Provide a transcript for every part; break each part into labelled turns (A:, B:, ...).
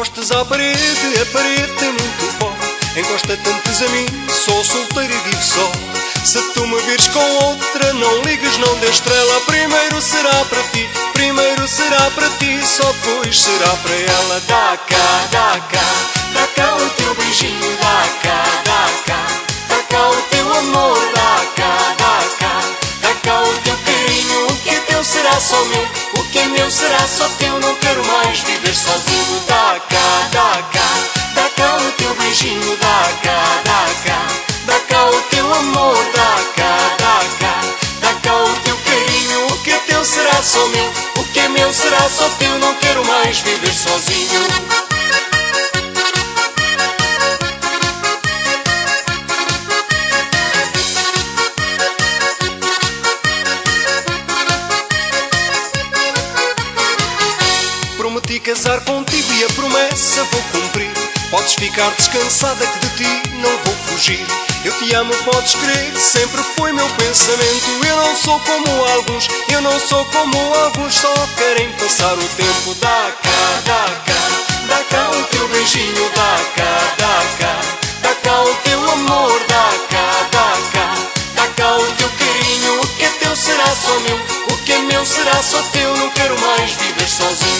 A: à parede, a parede tem muito pó. Encosta tantos a mim, sou solteiro e vivo só. Se tu me vires com outra, não ligues, não dê estrela. Primeiro será para ti, primeiro será para ti, só depois será para ela. Dá cá, dá cá, dá cá o teu beijinho, dá cá, dá cá, dá cá o teu amor, dá cá, dá cá, dá cá o teu carinho. O que é teu será só meu, é meu será só teu. Não quero mais viver sozinho, dá cá, dá cá beijinho, dá cá, dá cá, dá cá o teu amor, dá cá, dá cá, dá cá o teu carinho. O que é teu será só meu, o que é meu será só teu. Não quero mais viver sozinho. Prometi casar contigo e a promessa vou cumprir. Podes ficar descansada que de ti não vou fugir. Eu te amo, podes crer, sempre foi meu pensamento. Eu não sou como alguns, eu não sou como alguns, só querem passar o tempo. Dá cá, dá cá, dá cá o teu beijinho, dá cá, dá cá, dá cá o teu amor, dá cá, dá cá, dá cá o teu carinho. O que é teu será só meu, o que é meu será só teu. Não quero mais viver sozinho.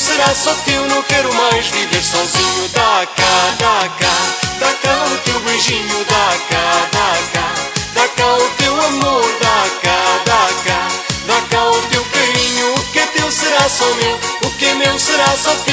A: será só teu, não quero mais viver sozinho. Dá cá, dá cá, dá cá o teu beijinho, dá cá, dá cá, dá cá o teu amor, dá cá, dá cá, dá cá o teu carinho. O que é teu será só meu, o que é meu será só teu.